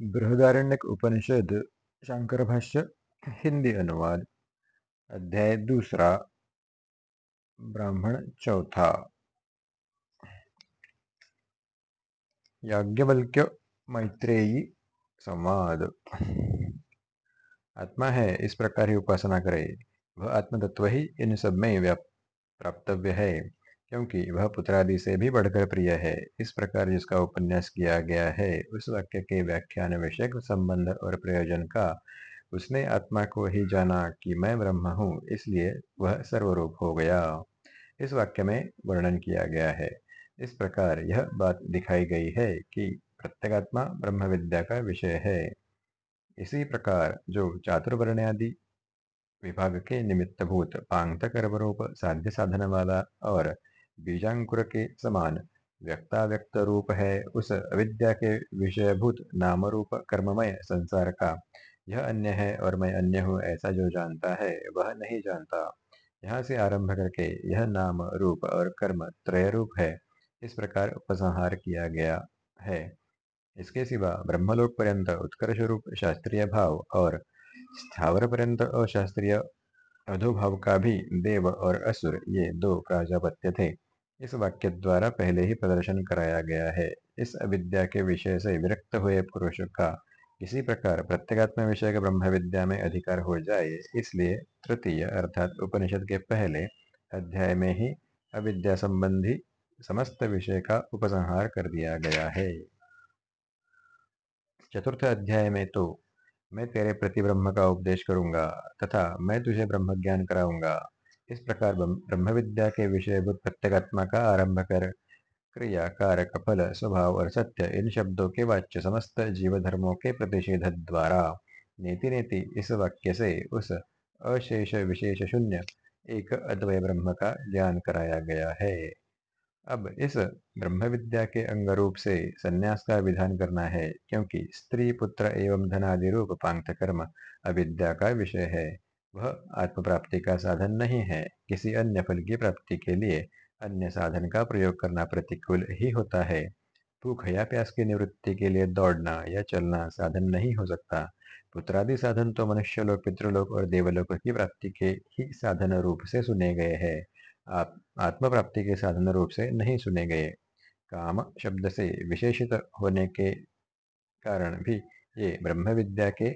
बृहदारण्यक उपनिषद शंकर भाष्य हिंदी अनुवाद अध्याय दूसरा ब्राह्मण चौथा याज्ञवल्क्य मैत्रेयी संवाद आत्मा है इस प्रकार ही उपासना करे वह आत्मतत्व ही इन सब में प्राप्तव्य है क्योंकि वह पुत्रादि से भी बढ़कर प्रिय है। इस प्रकार जिसका उपन्यास किया गया है, उस वाक्य के व्याख्यान विषय संबंध और प्रयोजन का, उसने आत्मा को ही जाना कि मैं ब्रह्म हूँ, इसलिए वह सर्वरूप हो गया। इस वाक्य में वर्णन किया गया है। इस प्रकार यह बात दिखाई गई है कि प्रत्येगात्मा ब्रह्म विद्या का विषय है। इसी प्रकार जो चातुर्वर्ण आदि विभाग के निमित्त भूत पांगत कर्मरूप साध्य साधन वाला और बीजांकुर के समान। व्यक्ताव्यक्त रूप है उस अविद्या के विषयभूत नाम रूप कर्ममय संसार का यह अन्य है और मैं अन्य हूँ, ऐसा जो जानता है, वह नहीं जानता। यहाँ से आरंभ करके यह नाम, रूप और कर्म त्रय रूप है। इस प्रकार उपसंहार किया गया है। इसके सिवा ब्रह्मलोक पर्यंत उत्कर्ष रूप शास्त्रीय भाव और स्थावर पर्यंत अशास्त्रीय अधोभाव का भी देव और असुर ये दो प्राजापत्य थे। इस वाक्य द्वारा पहले ही प्रदर्शन कराया गया है। इस अविद्या के विषय से विरक्त हुए पुरुष का किसी प्रकार प्रत्येगात्म विषय के ब्रह्म विद्या में अधिकार हो जाए, इसलिए तृतीय अर्थात उपनिषद के पहले अध्याय में ही अविद्या संबंधी समस्त विषय का उपसंहार कर दिया गया है। चतुर्थ अध्याय में तो मैं तेरे प्रति ब्रह्म का उपदेश करूँगा तथा मैं तुझे ब्रह्म ज्ञान कराऊँगा। इस प्रकार ब्रह्म विद्या के विषयभूत प्रत्येगात्मा का आरंभ कर क्रिया कारक फल स्वभाव और सत्य इन शब्दों के वाच्य समस्त जीव धर्मों के प्रतिषेध द्वारा नीति, नेति, इस वाक्य से उस अशेष विशेष शून्य, एक अद्वय ब्रह्म का ज्ञान कराया गया है। अब इस ब्रह्म विद्या के अंग रूप से संन्यास का विधान करना है, क्योंकि स्त्री, पुत्र एवं धनादि रूप पांत कर्म अविद्या का विषय है। वह आत्म प्राप्ति का साधन नहीं है। किसी अन्य फल की प्राप्ति के लिए अन्य साधन का प्रयोग करना प्रतिकूल ही होता है। भूख या प्यास की निवृत्ति के लिए दौड़ना या चलना साधन नहीं हो सकता। पुत्रादि साधन तो मनुष्य लोग पितृलोक और देवलोक की प्राप्ति के ही साधन रूप से सुने गए हैं। आप आत्म प्राप्ति के साधन रूप से नहीं सुने गए। काम शब्द से विशेषित होने के कारण भी ये ब्रह्म विद्या के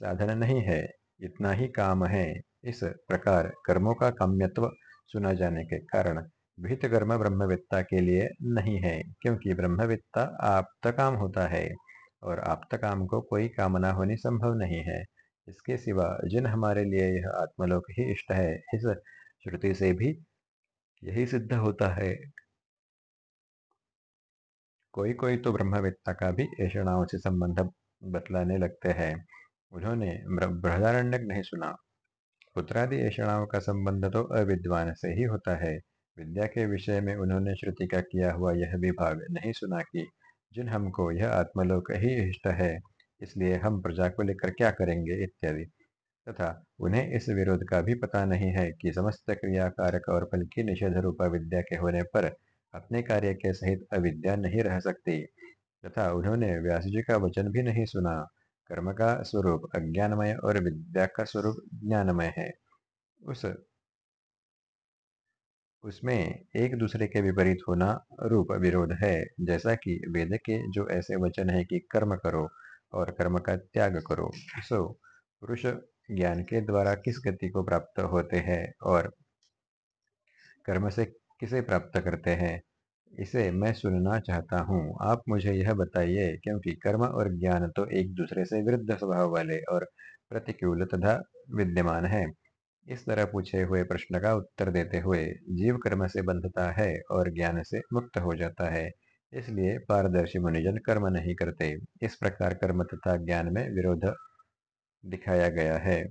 साधन नहीं है। इतना ही काम है। इस प्रकार कर्मों का काम्यत्व सुना जाने के कारण विहित कर्म ब्रह्मविद्ता के लिए नहीं है, क्योंकि ब्रह्मविद्ता आप्त काम होता है और आप्त काम को कोई कामना होनी संभव नहीं है। इसके सिवा जिन हमारे लिए यह आत्मलोक ही इष्ट है, इस श्रुति से भी यही सिद्ध होता है। कोई कोई तो ब्रह्मविद्ता का भी ऐषणाओं से संबंध बतलाने लगते हैं। उन्होंने बृहदारण्यक नहीं सुना। पुत्रादि ऐषणाओं का संबंध तो अविद्वान से ही होता है। विद्या के विषय में उन्होंने श्रुति का किया हुआ यह विभाग नहीं सुना कि जिन हमको यह आत्मलोक ही इष्ट है, इसलिए हम प्रजा को लेकर क्या करेंगे इत्यादि। तथा उन्हें इस विरोध का भी पता नहीं है कि समस्त क्रिया कारक और फल की निषेध रूपा विद्या के होने पर अपने कार्य के सहित अविद्या नहीं रह सकती। तथा उन्होंने व्यास जी का वचन भी नहीं सुना। कर्म का स्वरूप, अज्ञानमय और विद्या का स्वरूप ज्ञानमय है। उस, उसमें एक दूसरे के विपरीत होना रूप विरोध है। जैसा कि वेद के जो ऐसे वचन है कि कर्म करो और कर्म का त्याग करो, सो पुरुष ज्ञान के द्वारा किस गति को प्राप्त होते हैं और कर्म से किसे प्राप्त करते हैं? इसे मैं सुनना चाहता हूँ। आप मुझे यह बताइए, क्योंकि कर्म और ज्ञान तो एक दूसरे से विरुद्ध स्वभाव वाले और प्रतिकूल तथा विद्यमान है। इस तरह पूछे हुए प्रश्न का उत्तर देते हुए, जीव कर्म से बंधता है और ज्ञान से मुक्त हो जाता है, इसलिए पारदर्शी मुनिजन कर्म नहीं करते। इस प्रकार कर्म तथा ज्ञान में विरोध दिखाया गया है।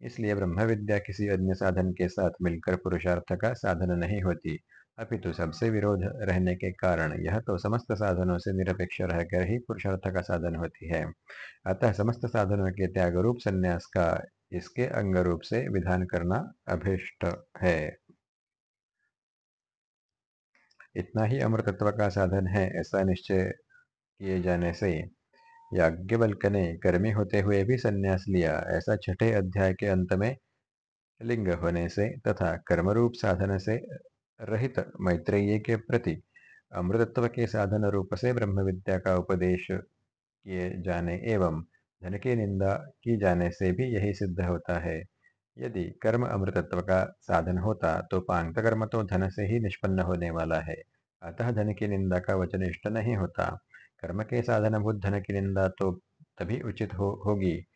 इसलिए ब्रह्म विद्या किसी अन्य साधन के साथ मिलकर पुरुषार्थ का साधन नहीं होती। अपितु सबसे विरोध रहने के कारण, यह तो समस्त साधनों से निरपेक्ष रहकर ही पुरुषार्थ का साधन होती है। अतः समस्त साधनों के त्याग रूप संन्यास का इसके अंग रूप से विधान करना अभिष्ट है। इतना ही अमृतत्व का साधन है, ऐसा निश्चय किए जाने से। याज्ञवल्क्य ने कर्मी होते हुए भी संन्यास लिया, ऐसा छठे अध्याय के अंत में लिंग होने से तथा कर्मरूप साधन से रहित मैत्रेय के प्रति अमृतत्व के साधन रूप से ब्रह्म विद्या का उपदेश किए जाने एवं धन की निंदा की जाने से भी यही सिद्ध होता है। यदि कर्म अमृतत्व का साधन होता तो पांगत कर्म तो धन से ही निष्पन्न होने वाला है अतः धन की निंदा का वचन इष्ट नहीं होता। कर्म के साधन साधनभूत धन की निंदा तो तभी उचित हो, होगी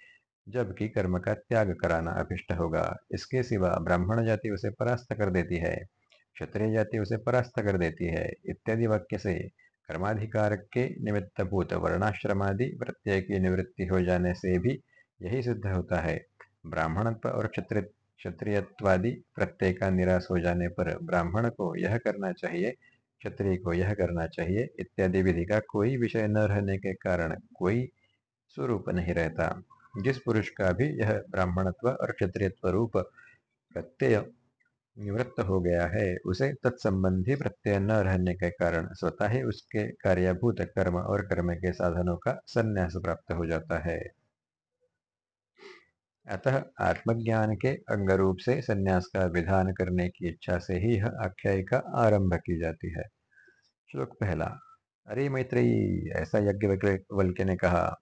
जबकि कर्म का त्याग कराना अभिष्ट होगा। इसके सिवा ब्राह्मण जाति उसे परास्त कर देती है। क्षत्रिय जाति उसे परास्त कर देती है। इत्यादि वाक्य से कर्माधिकार के निमित्त भूत वर्णाश्रमादि प्रत्यय की निवृत्ति हो जाने से भी यही सिद्ध होता है। ब्राह्मणत्व और क्षत्रिय क्षत्रियत्वादि प्रत्यय का निराश हो जाने पर ब्राह्मण को यह करना चाहिए, क्षत्रिय को यह करना चाहिए, इत्यादि विधि का कोई विषय न रहने के कारण कोई स्वरूप नहीं रहता। जिस पुरुष का भी यह ब्राह्मणत्व और क्षत्रियत्व रूप प्रत्यय निवृत्त हो गया है, उसे तत्संबंधी प्रत्यय न रहने के कारण स्वतः ही उसके कार्यभूत कर्म और कर्म के साधनों का संन्यास प्राप्त हो जाता है। अतः आत्मज्ञान के अंग रूप से संन्यास का विधान करने की इच्छा से ही यह आख्यायिका आरंभ की जाती है। श्लोक पहला, अरे मैत्रेयी, ऐसा यज्ञ वल्के ने कहा,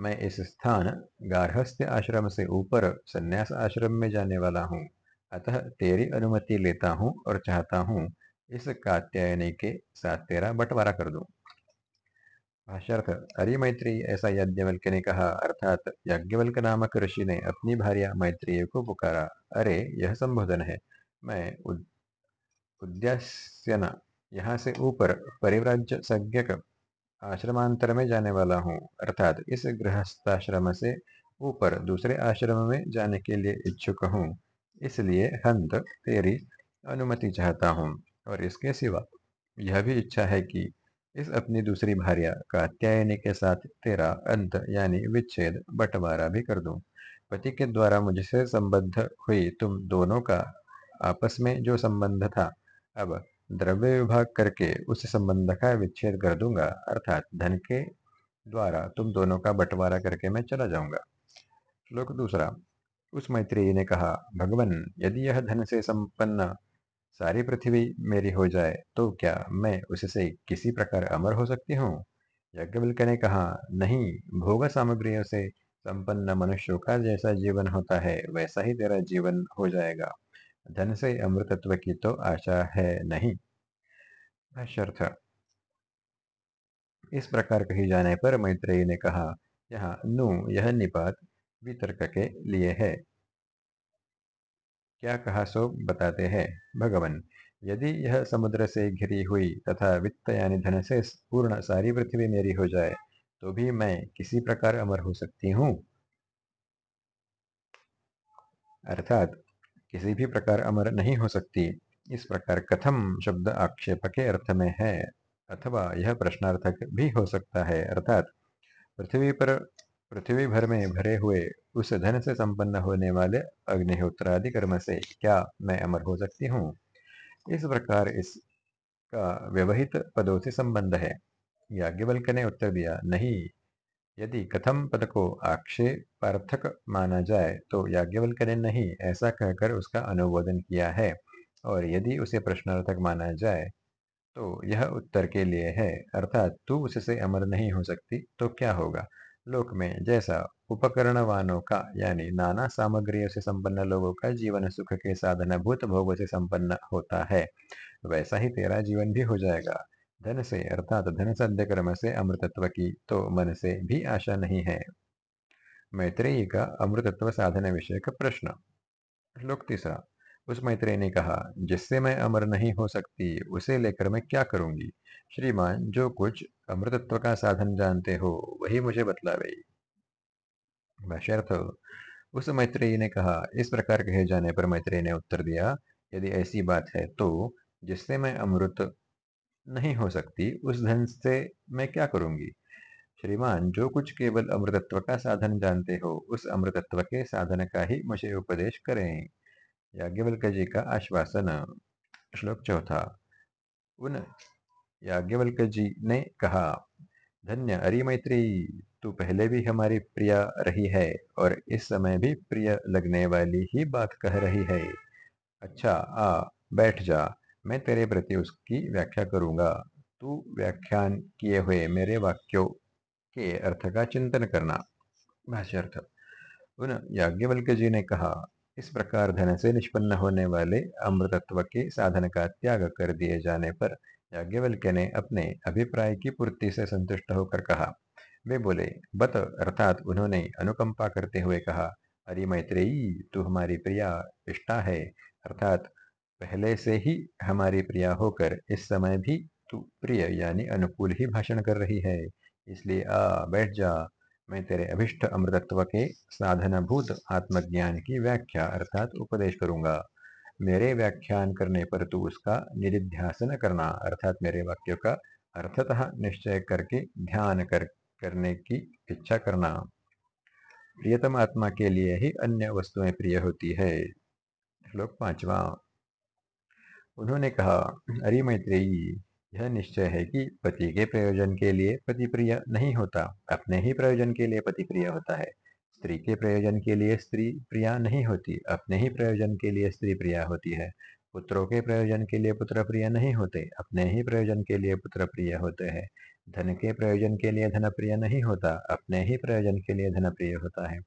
मैं इस स्थान गार्हस्थ्य आश्रम से ऊपर संन्यास आश्रम में जाने वाला हूँ। अतः तेरी अनुमति लेता हूँ और चाहता हूँ इस कात्यायनी के साथ तेरा बंटवारा कर दूँ। भाष्यर्थ अरे मैत्री ऐसा यज्ञवल्क्य ने कहा, अर्थात यज्ञवल्क नामक ऋषि ने अपनी भार्या मैत्रीय को पुकारा, अरे, यह संबोधन है। मैं उद्यास्यन, यहाँ से ऊपर परिव्राज्य संज्ञक आश्रमांतर में जाने वाला हूँ। अर्थात इस गृहस्थाश्रम से ऊपर दूसरे आश्रम में जाने के लिए इच्छुक हूँ। इसलिए हंत तेरी अनुमति चाहता हूँ और इसके सिवा यह भी इच्छा है कि इस अपनी दूसरी भार्या कात्यायनी के साथ तेरा अंत यानी विच्छेद, बंटवारा भी कर दूँ। पति के द्वारा मुझसे संबद्ध हुई तुम दोनों का आपस में जो संबंध था, अब द्रव्य विभाग करके उस संबंध का विच्छेद कर दूँगा, अर्थात धन के द्वारा तुम दोनों का बंटवारा करके मैं चला जाऊँगा। श्लोक दूसरा उस मैत्री ने कहा, भगवान, यदि यह धन से संपन्न सारी पृथ्वी मेरी हो जाए तो क्या मैं उससे किसी प्रकार अमर हो सकती हूँ? यज्ञवल्क ने कहा, नहीं, भोग सामग्रियों से संपन्न मनुष्यों का जैसा जीवन होता है, वैसा ही तेरा जीवन हो जाएगा। धन से अमृतत्व की तो आशा है नहीं। इस प्रकार कही जाने पर मैत्रेयी ने कहा, यहाँ, नु, यह निपात वितर्क के लिए है। क्या कहा सो बताते हैं, भगवान। यदि यह समुद्र से घिरी हुई तथा वित्त यानी धन से पूर्ण सारी पृथ्वी मेरी हो जाए तो भी मैं किसी प्रकार अमर हो सकती हूँ। अर्थात, किसी भी प्रकार अमर नहीं हो सकती। इस प्रकार कथम शब्द आक्षेप के अर्थ में है, अथवा यह प्रश्नार्थक भी हो सकता है। अर्थात, पृथ्वी पर पृथ्वी भर में भरे हुए उस धन से संपन्न होने वाले अग्निहोत्रादि कर्म से क्या मैं अमर हो सकती हूँ? इस प्रकार इसका व्यवहित पदों से संबंध है। याज्ञवल्क ने उत्तर दिया, नहीं, यदि कथम पद को आक्षेपार्थक माना जाए तो याज्ञवल्क ने नहीं, ऐसा कहकर उसका अनुमोदन किया है। और यदि उसे प्रश्नार्थक माना जाए तो यह उत्तर के लिए है। अर्थात तू उससे अमर नहीं हो सकती तो क्या होगा? लोक में जैसा उपकरणवानों का, यानी नाना सामग्रियों से संपन्न लोगों का जीवन सुख के साधन भूत भोग से संपन्न होता है, वैसा ही तेरा जीवन भी हो जाएगा। धन से, अर्थात धन सद्य कर्म से अमृतत्व की तो मन से भी आशा नहीं है। मैत्रेयी का अमृतत्व साधन विषय का प्रश्न। श्लोक तीसरा। उस मैत्रेय ने कहा, जिससे मैं अमर नहीं हो सकती, उसे लेकर मैं क्या करूँगी? श्रीमान, जो कुछ अमृतत्व का साधन जानते हो, वही मुझे बतलावे। उस मैत्रेयी ने कहा, इस प्रकार कहे जाने पर मैत्रेय ने उत्तर दिया, यदि ऐसी बात है तो जिससे मैं अमृत नहीं हो सकती, उस धन से मैं क्या करूँगी? श्रीमान, जो कुछ केवल अमृतत्व का साधन जानते हो, उस अमृतत्व के साधन का ही मुझे उपदेश करें। याज्ञवल्क जी का आश्वासन श्लोक चौथा उन याज्ञवल्क जी ने कहा धन्य अरि मैत्री तू पहले भी हमारी प्रिया रही है और इस समय भी प्रिय लगने वाली ही बात कह रही है अच्छा आ बैठ जा मैं तेरे प्रति उसकी व्याख्या करूँगा तू व्याख्यान किए हुए मेरे वाक्यों के अर्थ का चिंतन करना भाष्यर्थ उन याज्ञवल्क जी ने कहा इस प्रकार धन से निष्पन्न होने वाले अमृतत्व के साधन का त्याग कर दिए जाने पर याज्ञवल्क्य ने अपने अभिप्राय की पूर्ति से संतुष्ट होकर कहा। वे बोले, बत, अर्थात उन्होंने अनुकंपा करते हुए कहा अरे मैत्रेयी, तू हमारी प्रिया, इष्टा है। अर्थात पहले से ही हमारी प्रिया होकर इस समय भी तू प्रिय यानी अनुकूल ही भाषण कर रही है। इसलिए आ, बैठ जा। मैं तेरे अभिष्ट अमृतत्व के साधनभूत आत्मज्ञान की व्याख्या अर्थात उपदेश करूँगा। मेरे व्याख्यान करने पर तू उसका निधिध्यासन करना, अर्थात मेरे वाक्यों का अर्थतः निश्चय करके ध्यान कर, करने की इच्छा करना। प्रियतम आत्मा के लिए ही अन्य वस्तुएँ प्रिय होती है। श्लोक पांचवा। उन्होंने कहा, अरे मैत्रेयी यह निश्चय है कि पति के प्रयोजन के लिए पति प्रिय नहीं होता, अपने ही प्रयोजन के लिए पति प्रिय होता है। स्त्री के प्रयोजन के लिए स्त्री प्रिया नहीं होती, अपने ही प्रयोजन के लिए स्त्री प्रिया होती है। पुत्रों के प्रयोजन के लिए पुत्र प्रिय नहीं होते, अपने ही प्रयोजन के लिए पुत्र प्रिय होते हैं। धन के प्रयोजन के लिए धन प्रिय नहीं होता, अपने ही प्रयोजन के लिए धन प्रिय होता है।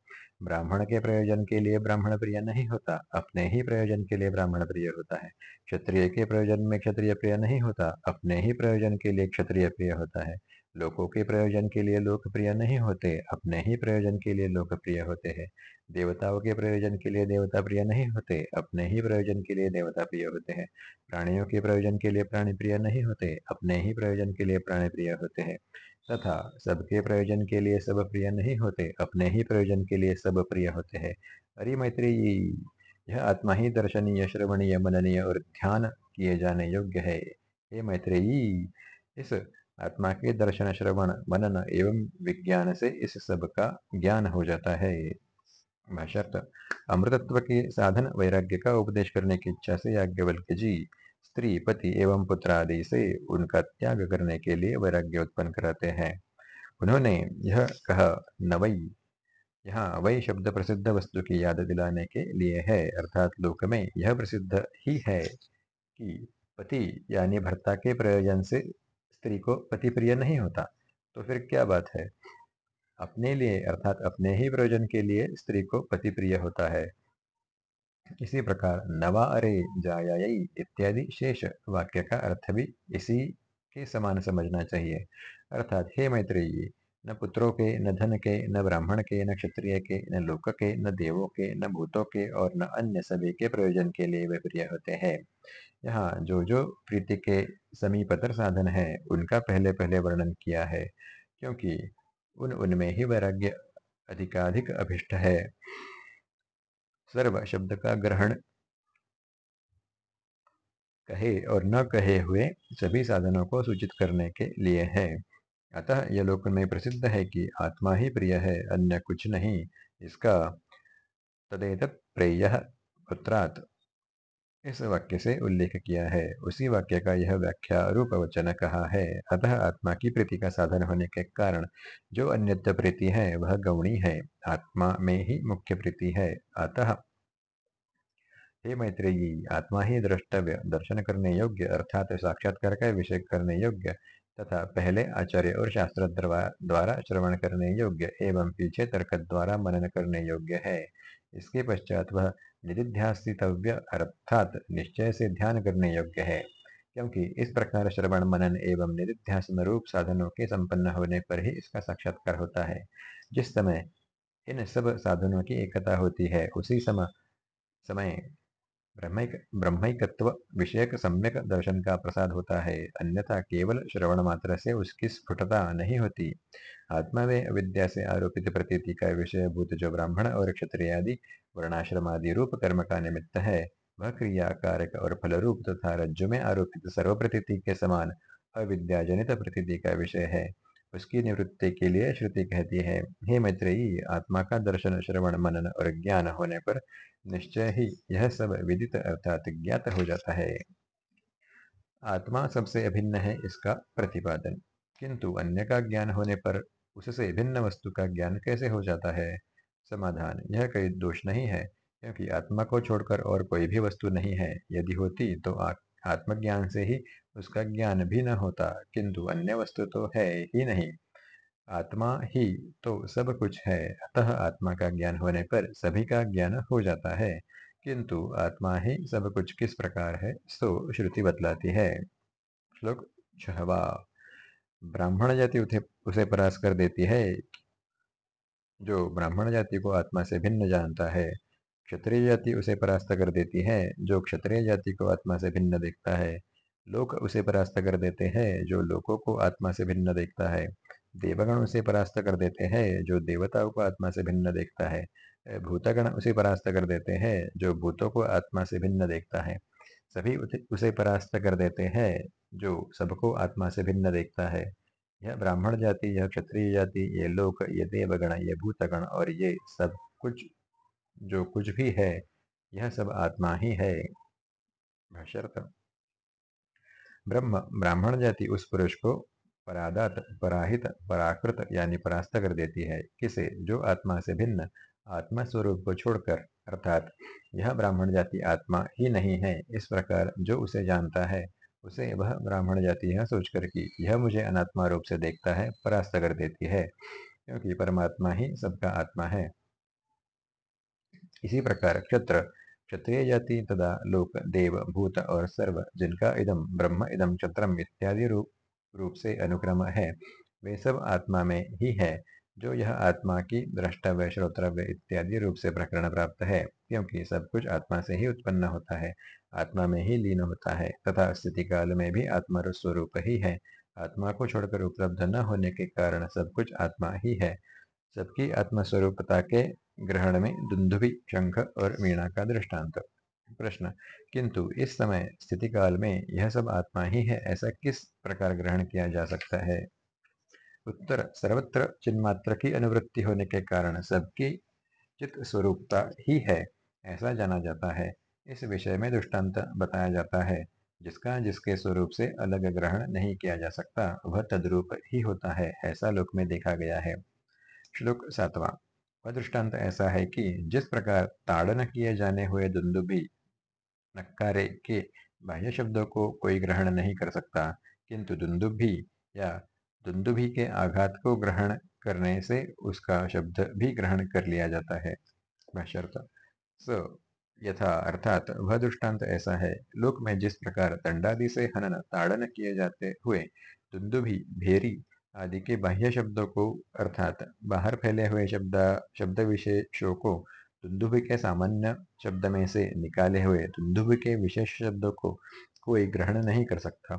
ब्राह्मण के प्रयोजन के लिए ब्राह्मण प्रिय नहीं होता, अपने ही प्रयोजन के लिए ब्राह्मण प्रिय होता है। क्षत्रिय के प्रयोजन में क्षत्रिय प्रिय नहीं होता, अपने ही प्रयोजन के लिए क्षत्रिय प्रिय होता है। लोकों के प्रयोजन के लिए लोकप्रिय नहीं होते, अपने ही प्रयोजन के लिए लोकप्रिय होते हैं। देवताओं के प्रयोजन के लिए देवता प्रिय नहीं होते, अपने ही प्रयोजन के लिए देवता प्रिय होते हैं। प्राणियों के प्रयोजन के लिए प्राणी प्रिय नहीं होते, अपने ही प्रयोजन के लिए प्राणी प्रिय होते हैं। तथा सबके प्रयोजन के लिए सब प्रिय नहीं होते, अपने ही प्रयोजन के लिए सब प्रिय होते हैं। अरे मैत्री यह आत्मा ही दर्शनीय, श्रवणीय, मननीय और ध्यान किए जाने योग्य है। हे मैत्रेयी इस आत्मा के दर्शन, श्रवण, मनन एवं विज्ञान से इस सब का ज्ञान हो जाता है। अमृतत्व के साधन वैराग्य का उपदेश करने की इच्छा से याज्ञवल्क्य जी स्त्री पति एवं पुत्र आदि से उनका त्याग करने के लिए वैराग्य उत्पन्न कराते हैं। उन्होंने यह कहा, नवई यहाँ वही शब्द प्रसिद्ध वस्तु की याद दिलाने के लिए है, अर्थात लोक में यह प्रसिद्ध ही है कि पति यानी भर्ता के प्रयोजन से स्त्री को पति प्रिय नहीं होता। तो फिर क्या बात है? अपने लिए, अर्थात अपने ही प्रयोजन के लिए स्त्री को पति प्रिय होता है। इसी प्रकार नवा अरे जायाई इत्यादि शेष वाक्य का अर्थ भी इसी के समान समझना चाहिए। अर्थात हे मैत्रेयी, न पुत्रों के, न धन के, न ब्राह्मण के, न क्षत्रिय के, न लोक के, न देवों के, न भूतों के और न अन्य सभी के प्रयोजन के लिए वे प्रिय होते हैं। यहाँ जो जो प्रीति के समीपतर साधन है, उनका पहले पहले वर्णन किया है, क्योंकि उन उनमें ही वैराग्य अधिकाधिक अभिष्ट है। सर्व शब्द का ग्रहण कहे और न कहे हुए सभी साधनों को सूचित करने के लिए है। अतः यह लोक में प्रसिद्ध है कि आत्मा ही प्रिय है, अन्य कुछ नहीं। इसका तदेत प्रेय पुत्रात। इस वाक्य से उल्लेख किया है। उसी वाक्य का यह व्याख्या रूप वचन कहा है। अतः आत्मा की प्रीति का साधन होने के कारण जो अन्यत्र प्रीति है, वह गौणी है। आत्मा में ही मुख्य प्रीति है। अतः हे मैत्रेयी, आत्मा ही द्रष्टव्य। दर्शन करने योग्य, अर्थात साक्षात्कार का विषय करने योग्य, तथा पहले आचार्य और शास्त्र द्वारा श्रवण करने योग्य एवं पीछे तर्क द्वारा मनन करने योग्य है। इसके पश्चात वह निधिध्यासितव्य अर्थात निश्चय से ध्यान करने योग्य है। क्योंकि इस प्रकार श्रवण मनन एवं निधिध्यासन रूप साधनों के संपन्न होने पर ही इसका साक्षात्कार होता है। जिस समय इन सब साधनों की एकता होती है, उसी समय समय ब्रह्मिकत्व विषयक सम्यक दर्शन का प्रसाद होता है। अन्यथा केवल श्रवण मात्र से उसकी स्फुटता नहीं होती। आत्मा में अविद्या से आरोपित प्रतीति का विषय भूत जो ब्राह्मण और क्षत्रिय आदि वर्णाश्रम आदि रूप कर्म का निमित्त है, वह क्रिया कारक और फल रूप तथा रज्जु में आरोपित सर्व प्रतीति के समान अविद्याजनित प्रतीति का विषय है। उसकी निवृत्ति के लिए श्रुति कहती है, हे मैत्रेयी, आत्मा का दर्शन, श्रवण, मनन और ज्ञान होने पर निश्चय ही यह सब विदित अर्थात ज्ञात हो जाता है। आत्मा सबसे अभिन्न है इसका प्रतिपादन। किंतु अन्य का ज्ञान होने पर उससे भिन्न वस्तु का ज्ञान कैसे हो जाता है? समाधान यह कोई दोष नहीं है, क्योंकि आत्मा को छोड़कर और कोई भी वस्तु नहीं है। यदि होती तो आत्मज्ञान से ही उसका ज्ञान भी न होता किंतु अन्य वस्तु तो है ही नहीं। आत्मा ही तो सब कुछ है अतः आत्मा का ज्ञान होने पर सभी का ज्ञान हो जाता है। किंतु आत्मा ही सब कुछ किस प्रकार है सो श्रुति बतलाती है। श्लोक छहवा। ब्राह्मण जाति उसे, उसे परास कर देती है। जो ब्राह्मण जाति को आत्मा से भिन्न जानता है क्षत्रिय जाति उसे परास्त कर देती है, जो क्षत्रिय जाति को आत्मा से भिन्न देखता है। लोक उसे परास्त कर देते हैं, जो लोकों को आत्मा से भिन्न देखता है। देवगण उसे परास्त कर देते हैं, जो देवताओं को आत्मा से भिन्न देखता है। भूतगण उसे परास्त कर देते हैं, जो भूतों को आत्मा से भिन्न देखता है। सभी उसे परास्त कर देते हैं, जो सबको आत्मा से भिन्न देखता है। यह ब्राह्मण जाति, यह क्षत्रिय जाति, ये लोक, ये देवगण, ये भूतगण और ये सब कुछ जो कुछ भी है, यह सब आत्मा ही है। ब्रह्म, ब्राह्मण जाति उस पुरुष को परादात, पराहित, पराकृत यानी परास्त कर देती है। किसे? जो आत्मा से भिन्न आत्मा स्वरूप को छोड़कर। अर्थात, यह ब्राह्मण जाति आत्मा ही नहीं है। इस प्रकार जो उसे जानता है, उसे वह ब्राह्मण जाति यह सोचकर कि यह मुझे अनात्मा रूप से देखता है, परास्त कर देती है। क्योंकि परमात्मा ही सबका आत्मा है। इसी प्रकार क्षत्र, क्षत्रिय जाति तथा लोक, देव, भूत और सर्व, जिनका इदम ब्रह्म इदम क्षत्रम इत्यादि रूप रूप से अनुक्रम है, वे सब आत्मा में ही है, जो यह आत्मा की द्रष्टव्य, श्रोतव्य इत्यादि रूप से प्रकरण प्राप्त है, क्योंकि सब कुछ आत्मा से ही उत्पन्न होता है, आत्मा में ही लीन होता है, तथा स्थिति काल में भी आत्मा स्वरूप ही है, आत्मा को छोड़कर उपलब्ध न होने के कारण सब कुछ आत्मा ही है सबकी आत्मस्वरूपता के ग्रहण में दुंदुभि शंख और मीणा का दृष्टांत। प्रश्न, किंतु इस समय स्थिति काल में यह सब आत्मा ही है, ऐसा किस प्रकार ग्रहण किया जा सकता है? उत्तर, सर्वत्र चिन्मात्र की अनुवृत्ति होने के कारण सबकी चित्त स्वरूपता ही है, ऐसा जाना जाता है। इस विषय में दृष्टांत बताया जाता है, जिसका, जिसके स्वरूप से अलग ग्रहण नहीं किया जा सकता, वह तद्रूप ही होता है, ऐसा लोक में देखा गया है। श्लोक सातवां दृष्टांत ऐसा है कि जिस प्रकार ताड़न किए जाने हुए दुंदुबी नक्कारे के बाह्य शब्दों को कोई ग्रहण नहीं कर सकता किंतु दुंदुभी या दुंदुभी के आघात को ग्रहण करने से उसका शब्द भी ग्रहण कर लिया जाता है। so, यथा अर्थात वह दृष्टांत ऐसा है लोक में जिस प्रकार दंडादि से हनन ताड़न किए जाते हुए दुंदुभी भेरी आदि के बाह्य शब्दों को, अर्थात बाहर फैले हुए शब्द शब्द विशेषों को दुंदुभ के सामान्य शब्द में से निकाले हुए दुंदुभ के विशेष शब्दों को कोई ग्रहण नहीं कर सकता।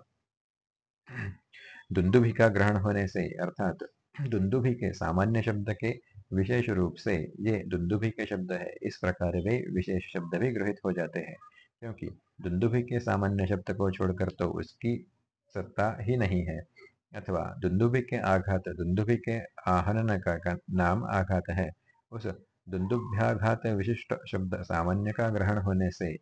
दुंदुभि का ग्रहण होने से, अर्थात दुंदुभि के सामान्य शब्द के विशेष रूप से ये दुंदुभि के शब्द है। इस प्रकार वे विशेष शब्द भी ग्रहित हो जाते हैं, क्योंकि दुंदुभि के सामान्य शब्द को छोड़कर तो उसकी सत्ता ही नहीं है। अथवा दुंदुभि के आघात दुंदुभि के आहनन का नाम आघात है। उस दुंदुभ्याघात विशिष्ट शब्द सामान्य का ग्रहण होने से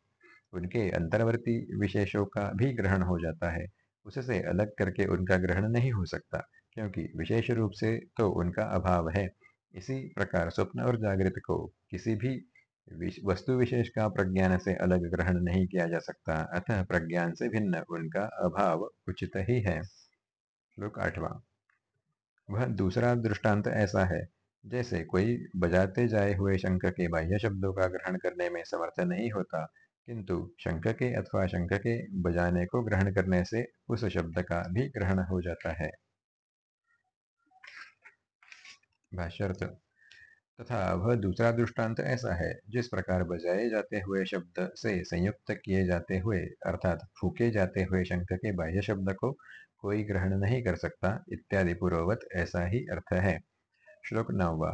उनके अंतर्वर्ती विशेषों का भी ग्रहण हो जाता है। उससे अलग करके उनका ग्रहण नहीं हो सकता, क्योंकि विशेष रूप से तो उनका अभाव है। इसी प्रकार स्वप्न और जागृत को किसी भी वस्तु विशेष का प्रज्ञान से अलग ग्रहण नहीं किया जा सकता, अतः प्रज्ञान से भिन्न उनका अभाव उचित ही है। श्लोक आठवां। वह दूसरा दृष्टांत ऐसा है, जैसे कोई बजाते जाए हुए शंख के बाह्य शब्दों का ग्रहण करने में समर्थ नहीं होता, किंतु शंख के अथवा शंख के बजाने को ग्रहण करने से उस शब्द का भी ग्रहण हो जाता है। तथा वह दूसरा दृष्टांत ऐसा है, जिस प्रकार बजाए जाते हुए शब्द से संयुक्त किए जाते हुए, अर्थात फूके जाते हुए शंख के बाह्य शब्द को कोई ग्रहण नहीं कर सकता, इत्यादि पूर्ववत ऐसा ही अर्थ है। श्लोक नौवा,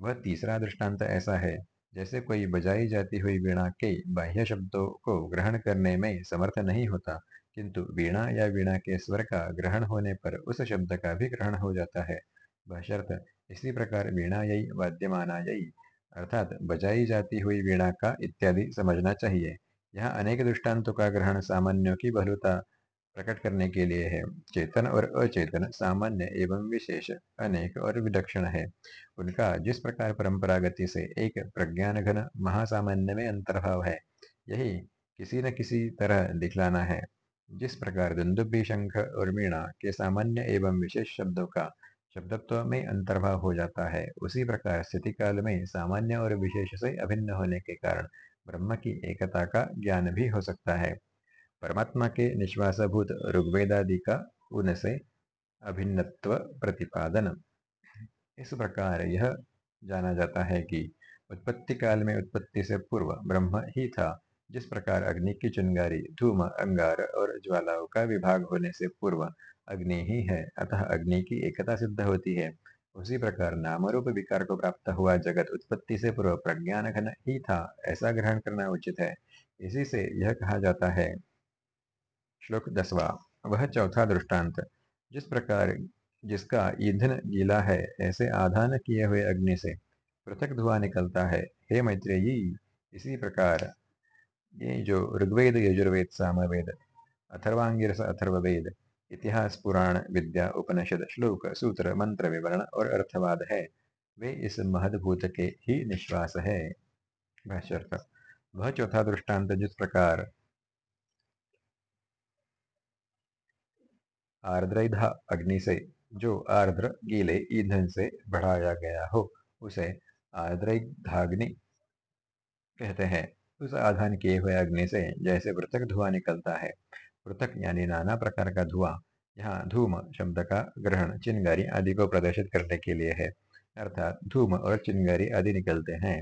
वह तीसरा दृष्टांत ऐसा है, जैसे कोई बजाई जाती हुई वीणा के बाह्य शब्दों को ग्रहण करने में समर्थ नहीं होता, किंतु वीणा या वीणा के स्वर का ग्रहण होने पर उस शब्द का भी ग्रहण हो जाता है। बशर्त इसी प्रकार वीणा यही वाद्यमाना यही, अर्थात बजाई जाती हुई वीणा का इत्यादि समझना चाहिए। यहाँ अनेक दृष्टांतों का ग्रहण सामान्यों की बहुलता प्रकट करने के लिए है। चेतन और अचेतन सामान्य एवं विशेष अनेक और विलक्षण है। उनका जिस प्रकार परंपरागति से एक प्रज्ञान घन महासामान्य में अंतर्भाव है, यही किसी न किसी तरह दिखलाना है। जिस प्रकार दुंदुबी शंख और मीणा के सामान्य एवं विशेष शब्दों का शब्दत्व में अंतर्भाव हो जाता है, उसी प्रकार स्थिति काल में सामान्य और विशेष से अभिन्न होने के कारण ब्रह्म की एकता का ज्ञान भी हो सकता है। परमात्मा के निश्वासभूत ऋग्वेदादि का उनसे अभिन्नत्व प्रतिपादन। इस प्रकार यह जाना जाता है कि उत्पत्ति काल में उत्पत्ति से पूर्व ब्रह्म ही था, जिस प्रकार अग्नि की चिंगारी धूम, अंगार और ज्वालाओं का विभाग होने से पूर्व अग्नि ही है, अतः अग्नि की एकता सिद्ध होती है। उसी प्रकार नाम रूप विकार को प्राप्त हुआ जगत उत्पत्ति से पूर्व प्रज्ञान घन ही था, ऐसा ग्रहण करना उचित है। इसी से यह कहा जाता है श्लोक दसवा। वह चौथा दृष्टांत। जिस प्रकार जिसका ईंधन गीला है, ऐसे आधान किए हुए अग्नि से पृथक धुआँ निकलता है। हे मैत्रेयी, इसी प्रकार ये जो ऋग्वेद, यजुर्वेद, सामवेद, अथर्वांगिरस, अथर्ववेद, इतिहास, पुराण, विद्या, उपनिषद, श्लोक, सूत्र, मंत्र, विवरण और अर्थवाद है, वे इस महदभूत के ही निश्वास है। वह चौथा दृष्टांत जिस प्रकार आर्द्रधा अग्नि से, जो आर्द्र गीले ईंधन से बढ़ाया गया हो, उसे आर्द्रधाग्नि कहते हैं। उस आधान किए हुए अग्नि से जैसे पृथक धुआँ निकलता है। पृथक यानी नाना प्रकार का धुआँ यहाँ धूम, शब्द का ग्रहण चिनगारी आदि को प्रदर्शित करने के लिए है, अर्थात धूम और चिनगारी आदि निकलते हैं।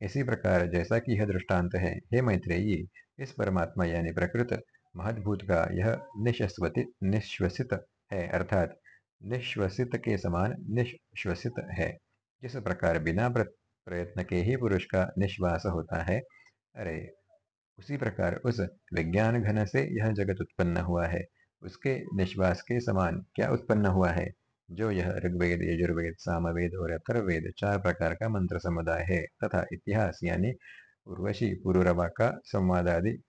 इसी प्रकार जैसा कि यह दृष्टांत है, हे मैत्रेयी, इस परमात्मा यानी प्रकृत महदभूत का यह निश्वसित निश्वसित है, अर्थात निश्वसित के समान निश्वसित है। जिस प्रकार बिना प्रयत्न के ही पुरुष का निश्वास होता है, अरे, उसी प्रकार उस विज्ञान घन से यह जगत उत्पन्न हुआ है। उसके निश्वास के समान क्या उत्पन्न हुआ है? जो यह ऋग्वेद, यजुर्वेद, सामवेद और अथर्वेद चार प्रकार का मंत्र समुदाय है तथा इतिहास यानी उर्वशी पुरुरवा का संवाद आदि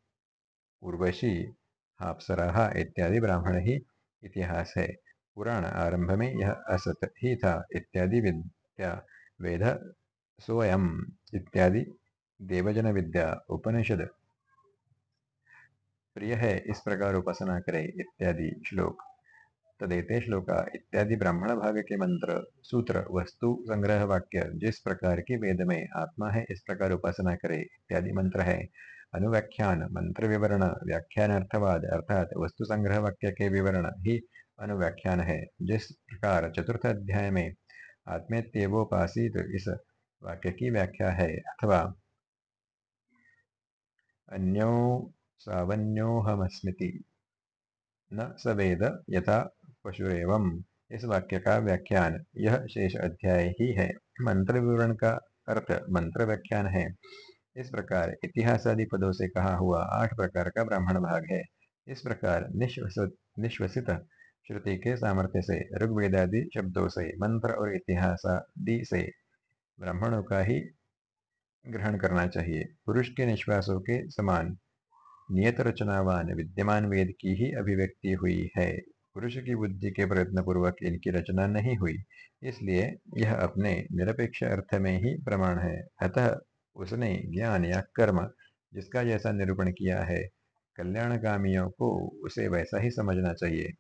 उर्वशी, हापसराहा इत्यादि ब्राह्मण ही इतिहास है। पुराण आरंभ में यह असत ही था इत्यादि विद्या, वेद स्वयं इत्यादि देवजन विद्या, उपनिषद। प्रिय है, इस प्रकार उपासना करे इत्यादि श्लोक। तदेते श्लोका इत्यादि ब्राह्मण भाग के मंत्र, सूत्र, वस्तु, संग्रह, वाक्य, जिस प्रकार की वेद में आत्मा है, इस प्रकार उपासना करे इत्यादि मंत्र है। अनुव्याख्यान मंत्र विवरण व्याख्यान अर्थवाद अर्थात वस्तु संग्रह वाक्य के विवरण, ही अनुव्याख्यान है। जिस प्रकार चतुर्थ अध्याय में आत्मेत्यवोपासित इस वाक्य की व्याख्या है, अथवा अन्यो सावन्योहमस्मृति न सवेद यथा पशुरेवम, इस वाक्य का व्याख्यान, यह शेष अध्याय ही है। मंत्र विवरण का अर्थ मंत्र व्याख्यान है। इस प्रकार इतिहास आदि पदों से कहा हुआ आठ प्रकार का ब्राह्मण भाग है। इस प्रकार निश्वसित निश्वसित श्रुति के सामर्थ्य से, ऋग्वेदादि शब्दों से, मंत्र और इतिहास आदि से ब्राह्मणों का ही ग्रहण करना चाहिए। पुरुष के निश्वासों के समान नियत रचनावान, विद्यमान वेद की ही अभिव्यक्ति हुई है। पुरुष की बुद्धि के प्रयत्न पूर्वक इनकी रचना नहीं हुई, इसलिए यह अपने निरपेक्ष अर्थ में ही प्रमाण है। अतः उसने ज्ञान या कर्म जिसका जैसा निरूपण किया है कल्याणकामियों को उसे वैसा ही समझना चाहिए।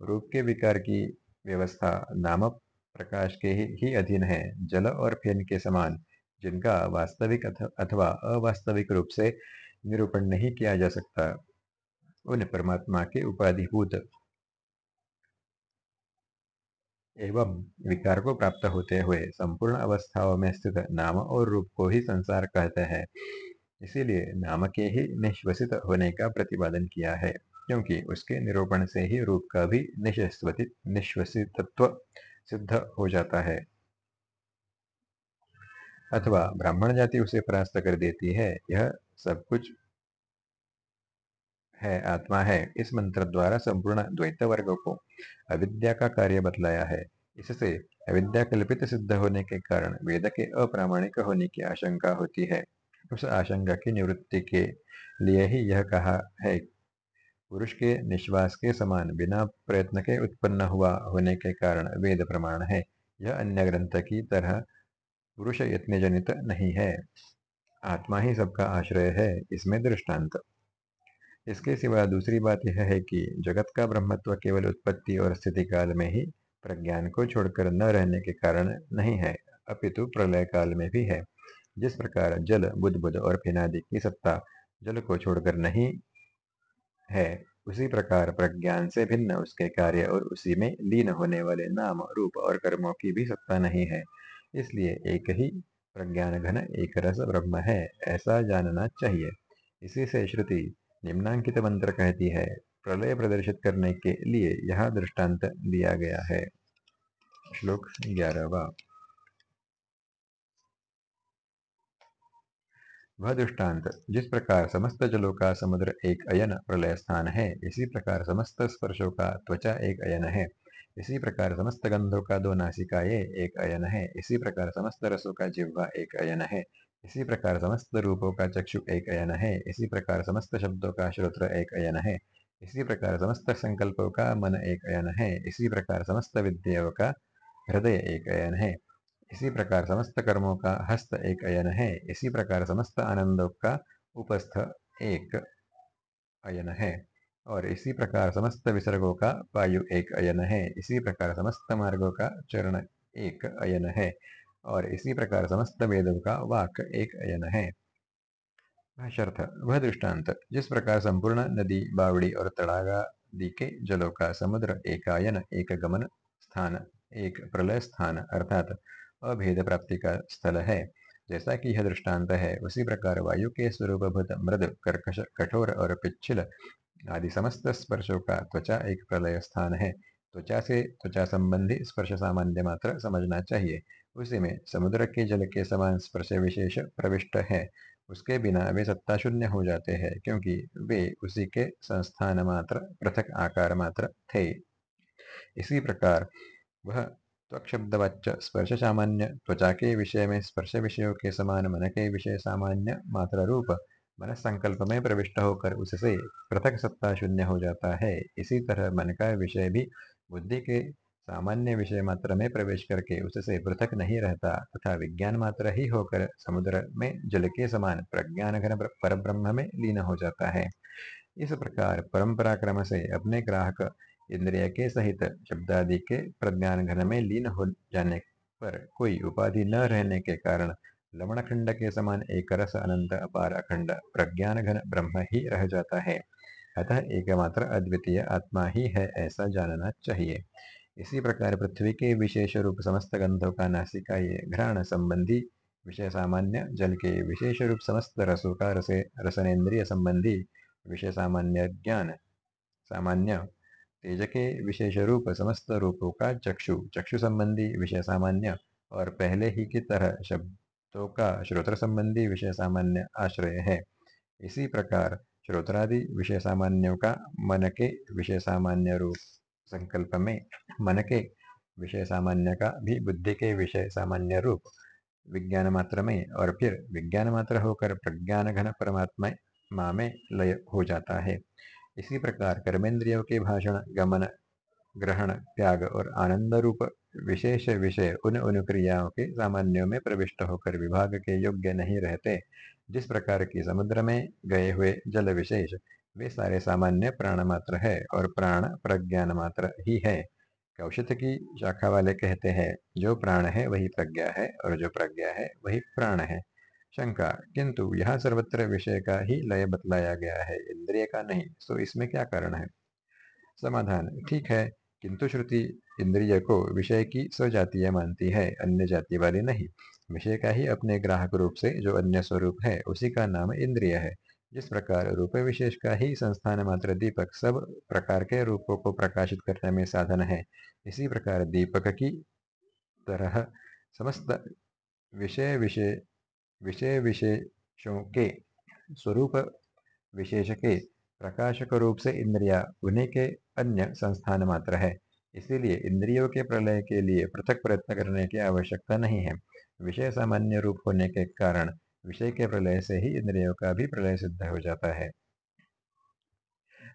रूप के विकार की व्यवस्था नाम प्रकाश के ही अधीन है। जल और फेन के समान, जिनका वास्तविक अथवा अवास्तविक रूप से निरूपण नहीं किया जा सकता, उन परमात्मा के उपाधिभूत एवं विकार को प्राप्त होते हुए संपूर्ण अवस्थाओं में स्थित नाम और रूप को ही संसार कहते हैं। इसीलिए नाम के ही निश्वसित होने का प्रतिपादन किया है, क्योंकि उसके निरूपण से ही रूप का भी निश्वसित निश्वसितत्व सिद्ध हो जाता है। अथवा ब्राह्मण जाति उसे परास्त कर देती है, यह सब कुछ है, आत्मा है, इस मंत्र द्वारा संपूर्ण द्वैत वर्ग को अविद्या का कार्य बतलाया है। इससे अविद्या कल्पित सिद्ध होने के कारण वेद के अप्रामाणिक होने की आशंका होती है। उस आशंका की निवृत्ति के लिए ही यह कहा है, पुरुष के निश्वास के समान बिना प्रयत्न के उत्पन्न हुआ होने के कारण वेद प्रमाण है। यह अन्य ग्रंथ की तरह पुरुष यत्न जनित नहीं है। आत्मा ही सबका आश्रय है, इसमें दृष्टांत। इसके सिवा दूसरी बात यह है कि जगत का ब्रह्मत्व केवल उत्पत्ति और स्थिति काल में ही प्रज्ञान को छोड़कर न रहने के कारण नहीं है, अपितु प्रलय काल में भी है। जिस प्रकार जल बुद्ध और फिनादि की सत्ता जल को छोड़कर नहीं है, उसी प्रकार प्रज्ञान से भिन्न उसके कार्य और उसी में लीन होने वाले नाम, रूप और कर्मों की भी सत्ता नहीं है। इसलिए एक ही प्रज्ञान घन, एक रस ब्रह्म है, ऐसा जानना चाहिए। इसी से श्रुति निम्नांकित मंत्र कहती है, प्रलय प्रदर्शित करने के लिए यह दृष्टांत दिया गया है। श्लोक ग्यारहवा। वह दृष्टांत, जिस प्रकार समस्त जलों का समुद्र एक अयन प्रलय स्थान है, इसी प्रकार समस्त स्पर्शों का त्वचा एक अयन है। इसी प्रकार समस्त गंधों का दो नासिकाए एक अयन है। इसी प्रकार समस्त रसों का जिह्वा एक अयन है। इसी प्रकार समस्त रूपों का चक्षु एक अयन है, इसी प्रकार समस्त शब्दों का श्रोत्र एक अयन है, इसी प्रकार समस्त संकल्पों का मन एक अयन है, इसी प्रकार समस्त विद्याओं का हृदय एक अयन है, इसी प्रकार समस्त कर्मों का हस्त एक अयन है, इसी प्रकार समस्त आनंदों का उपस्थ एक अयन है, और इसी प्रकार समस्त विसर्गों का वायु एक अयन है, इसी प्रकार समस्त मार्गों का चरण एक अयन है। और इसी प्रकार समस्त वेदों का वाक एक अयन है। भाष्यर्थ वह दृष्टांत, जिस प्रकार संपूर्ण नदी, बावड़ी और तड़ागादि के जलों का समुद्र एकायन, एक गमन स्थान, एक प्रलय स्थान अर्थात अभेद प्राप्ति का स्थल है। जैसा कि यह दृष्टांत है, उसी प्रकार वायु के स्वरूपभूत मृद, कर्कश, कठोर और पिछिल आदि समस्त स्पर्शों का त्वचा एक प्रलय स्थान है। त्वचा से त्वचा संबंधी स्पर्श सामान्य मात्र समझना चाहिए। उसी में समुद्र के जल के समान स्पर्श विशेष प्रविष्ट है। उसके बिना वे सत्ता शून्य हो जाते हैं, क्योंकि वे उसी के संस्थान मात्र, पृथक आकार मात्र थे। इसी प्रकार वह त्वक्षब्दवाच्य स्पर्श सामान्य, त्वचा के विषय में स्पर्श विषयों के समान, मन के विषय सामान्य, मात्र रूप, मन संकल्प में प्रविष्ट होकर उससे पृथक सत्ता शून्य हो जाता है। इसी तरह मन का विषय भी बुद्धि के सामान्य विषय मात्र में प्रवेश करके उससे पृथक नहीं रहता तथा विज्ञान मात्र ही होकर समुद्र में जल के समान प्रज्ञान घन पर ब्रह्म में लीन हो जाता है। इस प्रकार परंपरा क्रम से अपने ग्राहक इंद्रिय के सहित शब्दादि के प्रज्ञान घन में लीन हो जाने पर कोई उपाधि न रहने के कारण लवण खंड के समान एक रस अनंत अपार अखंड प्रज्ञान घन ब्रह्म ही रह जाता है। अतः एकमात्र अद्वितीय आत्मा ही है ऐसा जानना चाहिए। इसी प्रकार पृथ्वी के विशेष रूप समस्त गंधों का नासिका ये घ्राण संबंधी विषय सामान्य, जल के विशेष रूप समस्त रसों का रसे, रसनेन्द्रिय संबंधी विषय सामान्य ज्ञान, सामान्य तेज के विशेष रूप समस्त रूपों का चक्षु चक्षु संबंधी विषय सामान्य और पहले ही की तरह शब्दों का श्रोत्र संबंधी विषय सामान्य आश्रय है। इसी प्रकार श्रोत्रादि विषय सामान्यों का मन के विषय सामान्य रूप संकल्प में मन के विषय सामान्य का भी बुद्धि के विषय सामान्य रूप विज्ञान मात्र में और फिर विज्ञान मात्र होकर प्रज्ञान घन परमात्मा माँ में लय हो जाता है। इसी प्रकार कर्मेंद्रियों के भाषण, गमन, ग्रहण, त्याग और आनंद रूप विशेष विषय उन उन क्रियाओं के सामान्यों में प्रविष्ट होकर विभाग के योग्य नहीं रहते। जिस प्रकार की समुद्र में गए हुए जल विशेष, वे सारे सामान्य प्राण मात्र है और प्राण प्रज्ञान मात्र ही है। कौशित की शाखा वाले कहते हैं, जो प्राण है, वही प्रज्ञा है, और जो प्रज्ञा है, वही प्राण है। शंका, किंतु यहाँ सर्वत्र विषय का ही लय बतलाया गया है, इंद्रिय का नहीं तो इसमें क्या कारण है? समाधान, ठीक है, किंतु श्रुति, इंद्रिय को विषय की स्वजातीय मानती है, अन्य जाति वाली नहीं। विषय का ही अपने ग्राहक रूप से, जो अन्य स्वरूप है, उसी का नाम इंद्रिय है। जिस प्रकार रूप विशेष का ही संस्थान मात्र दीपक, सब प्रकार के रूपों को प्रकाशित करने में साधन है। इसी प्रकार दीपक की तरह समस्त विषय विषय विषय विशेषों के स्वरूप विशेष के प्रकाशक रूप से इंद्रिया, उन्हीं के अन्य संस्थान मात्र है। इसीलिए इंद्रियों के प्रलय के लिए पृथक प्रयत्न करने की आवश्यकता नहीं है। विषय सामान्य रूप होने के कारण विषय के प्रलय से ही इंद्रियों का भी प्रलय सिद्ध हो जाता है।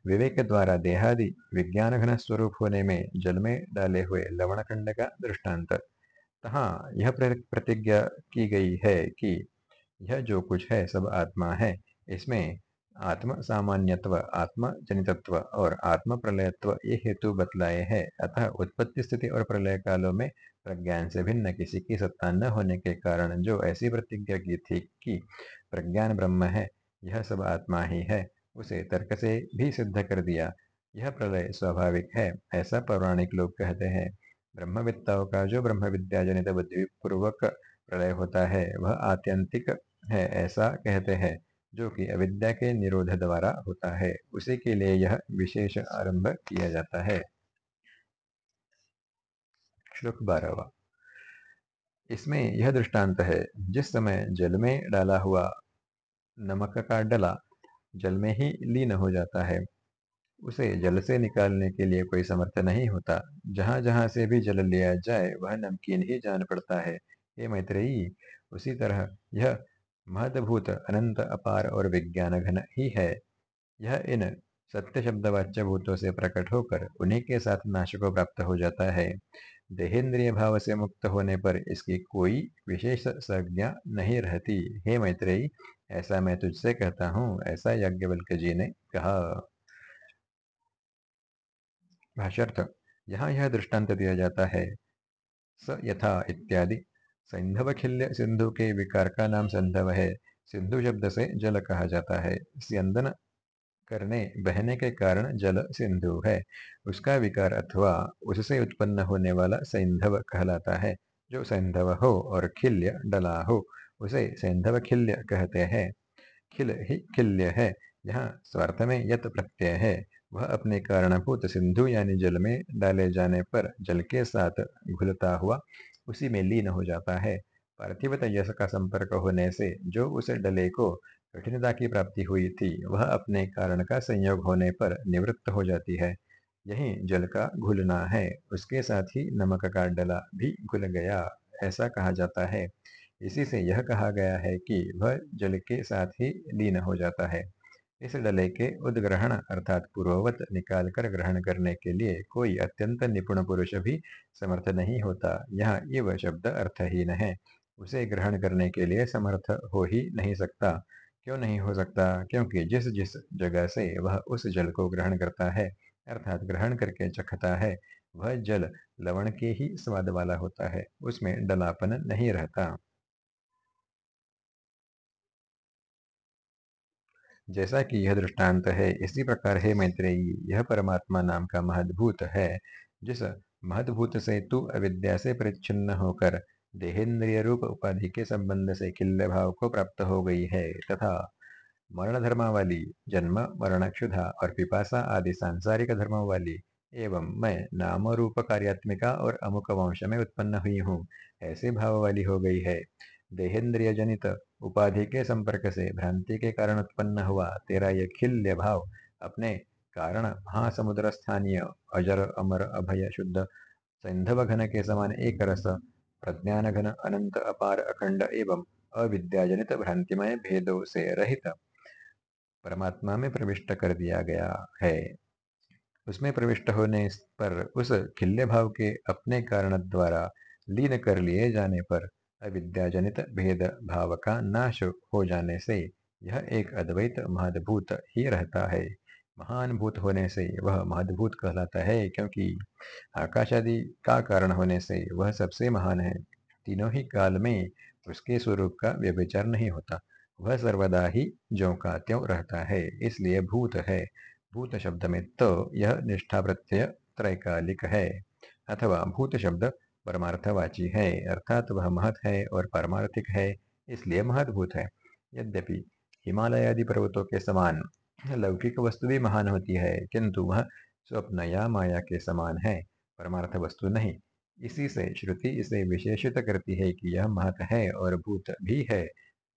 विवेक द्वारा देहादि विज्ञान घन स्वरूप होने में जल में डाले हुए लवण खंड का दृष्टांत। तहा यह प्रतिज्ञा की गई है कि यह जो कुछ है सब आत्मा है, इसमें आत्म सामान्यत्व आत्म जनितत्व और आत्म प्रलयत्व ये हेतु बतलाए हैं। अतः उत्पत्ति स्थिति और प्रलय कालों में प्रज्ञान से भिन्न किसी की सत्ता न होने के कारण जो ऐसी प्रतिज्ञा की थी कि प्रज्ञान ब्रह्म है, यह सब आत्मा ही है, उसे तर्क से भी सिद्ध कर दिया। यह प्रलय स्वाभाविक है, ऐसा पौराणिक लोग कहते हैं। ब्रह्मविद्ताओं का जो ब्रह्म विद्या जनित बुद्धि पूर्वक प्रलय होता है, वह आत्यंतिक है, ऐसा कहते हैं। जो कि अविद्या के निरोध द्वारा होता है, उसी के लिए यह विशेष आरंभ किया जाता है। श्लोक बारहवा। इसमें यह दृष्टांत है, जिस समय जल में डाला हुआ नमक का डला, जल में ही लीन हो जाता है। उसे जल से निकालने के लिए कोई समर्थ नहीं होता। जहाँ जहाँ से भी जल लिया जाए, वह नमकीन ही जान पड़ता है। ये मैत्रेयी, उसी तरह यह महदभूत, अनंत, अपार और विज्ञान घन ही है। यह इन सत्य शब्दवाच्य भूतों से प्रकट होकर उन्हीं के साथ नाश को प्राप्त हो जाता है। देहेंद्रिय भाव से मुक्त होने पर इसकी कोई विशेष संज्ञा नहीं रहती। हे मैत्रेयी, ऐसा मैं तुझसे कहता हूँ, ऐसा यज्ञवल्क जी ने कहा। भाष्यर्थ, यहाँ यह दृष्टांत दिया जाता है। स यथा इत्यादि। सैंधव खिल्य सिंधु के विकार का नाम संधव है। सिंधु शब्द से जल कहा जाता है। स्यंदन करने, बहने के कारण जल सिंधु है। उसका विकार अथवा उससे उत्पन्न होने वाला सैंधव कहलाता है, जो सैंधव हो और खिल्य डला हो, उसे सैंधव खिल्य कहते हैं। खिल ही खिल्य है यहाँ स्वार्थ में यत प्रत्यय है। वह अपने कारणभूत सिंधु यानी जल में डाले जाने पर जल के साथ घुलता हुआ उसी में लीन हो जाता है। पार्थिव तेजस का संपर्क होने से जो उस डले को कठिनता की प्राप्ति हुई थी, वह अपने कारण का संयोग होने पर निवृत्त हो जाती है। यही जल का घुलना है, उसके साथ ही नमक का डला भी घुल गया, ऐसा कहा जाता है। इसी से यह कहा गया है कि वह जल के साथ ही लीन हो जाता है। इस डले के उद्ग्रहण अर्थात पूर्ववत निकाल कर ग्रहण करने के लिए कोई अत्यंत निपुण पुरुष भी समर्थ नहीं होता। यहाँ इव शब्द अर्थहीन है। उसे ग्रहण करने के लिए समर्थ हो ही नहीं सकता। क्यों नहीं हो सकता? क्योंकि जिस जिस जगह से वह उस जल को ग्रहण करता है, अर्थात ग्रहण करके चखता है, वह जल लवण के ही स्वाद वाला होता है। उसमें डलापन नहीं रहता। जैसा कि यह दृष्टांत है, इसी प्रकार है मैत्रेयी, यह परमात्मा नाम का महद्भूत है। जिस महद्भूत से तू अविद्या से परिच्छिन्न होकर देहेंद्रिय रूप उपाधि के संबंध से किल्य भाव को प्राप्त हो गई है तथा मरण धर्मा वाली जन्म मरण क्षुधा और पिपासा आदि सांसारिक धर्मों वाली एवं मैं नाम रूप कार्यात्मिका और अमुक वंश में उत्पन्न हुई हूँ, ऐसे भाव वाली हो गई है। देहेंद्रिय जनित उपाधि के संपर्क से भ्रांति के कारण उत्पन्न हुआ तेरा ये खिल्य भाव अपने कारण महासमुद्र स्थानीय अजर, अमर, अभय, शुद्ध, सैंधव घन के समान एक रस, प्रज्ञान घन, अनंत, अपार, अखंड एवं अविद्याजनित भ्रांतिमय भेदों से रहित। परमात्मा में प्रविष्ट कर दिया गया है। उसमें प्रविष्ट होने पर उस खिल्य भाव के अपने कारण द्वारा लीन कर लिए जाने पर अविद्याजनित भेद भाव का नाश हो जाने से यह एक अद्वैत महदभूत ही रहता है। महान भूत होने से वह महदभूत कहलाता है क्योंकि आकाश आदि का कारण होने से वह सबसे महान है। तीनों ही काल में उसके स्वरूप का व्यभिचार नहीं होता। वह सर्वदा ही ज्यो का त्यों रहता है, इसलिए भूत है। भूत शब्द में तो यह निष्ठा प्रत्यय त्रैकालिक है। अथवा भूत शब्द परमार्थवाची है, अर्थात वह महत है और परमार्थिक है, इसलिए महत्भूत है। यद्यपि हिमालय आदि पर्वतों के समान लौकिक वस्तु भी महान होती है, किंतु वह स्वप्न या माया के समान है, परमार्थ वस्तु नहीं। इसी से श्रुति इसे विशेषित करती है कि यह महत है और भूत भी है।